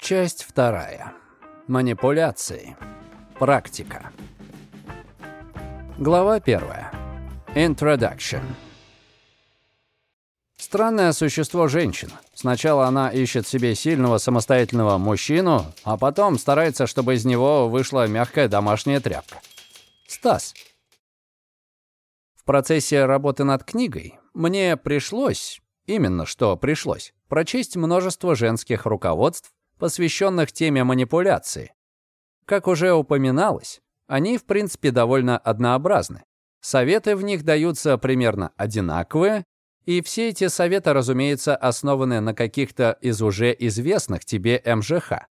Часть вторая. Манипуляции. Практика. Глава первая. Introduction. Странное существо женщина. Сначала она ищет себе сильного самостоятельного мужчину, а потом старается, чтобы из него вышла мягкая домашняя тряпка. Стас. В процессе работы над книгой мне пришлось, именно что пришлось, прочесть множество женских руководств, посвященных теме манипуляции. Как уже упоминалось, они, в принципе, довольно однообразны. Советы в них даются примерно одинаковые, и все эти советы, разумеется, основаны на каких-то из уже известных тебе МЖХ.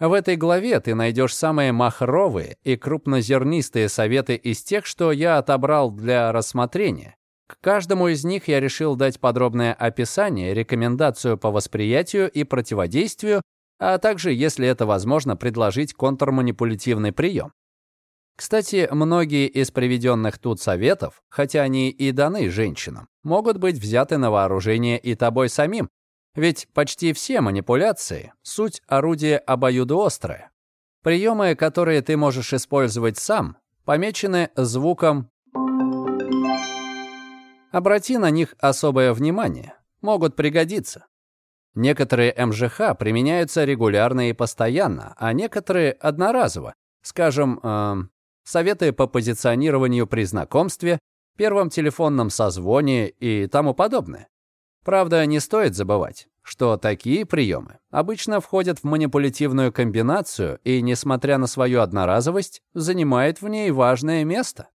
В этой главе ты найдешь самые махровые и крупнозернистые советы из тех, что я отобрал для рассмотрения. К каждому из них я решил дать подробное описание, рекомендацию по восприятию и противодействию, а также, если это возможно, предложить контрманипулятивный прием. Кстати, многие из приведенных тут советов, хотя они и даны женщинам, могут быть взяты на вооружение и тобой самим, ведь почти все манипуляции — суть орудия обоюдоострое. Приемы, которые ты можешь использовать сам, помечены звуком Обрати на них особое внимание, могут пригодиться. Некоторые МЖХ применяются регулярно и постоянно, а некоторые одноразово. Скажем, э, советы по позиционированию при знакомстве, первом телефонном созвоне и тому подобное. Правда, не стоит забывать, что такие приемы обычно входят в манипулятивную комбинацию и, несмотря на свою одноразовость, занимают в ней важное место.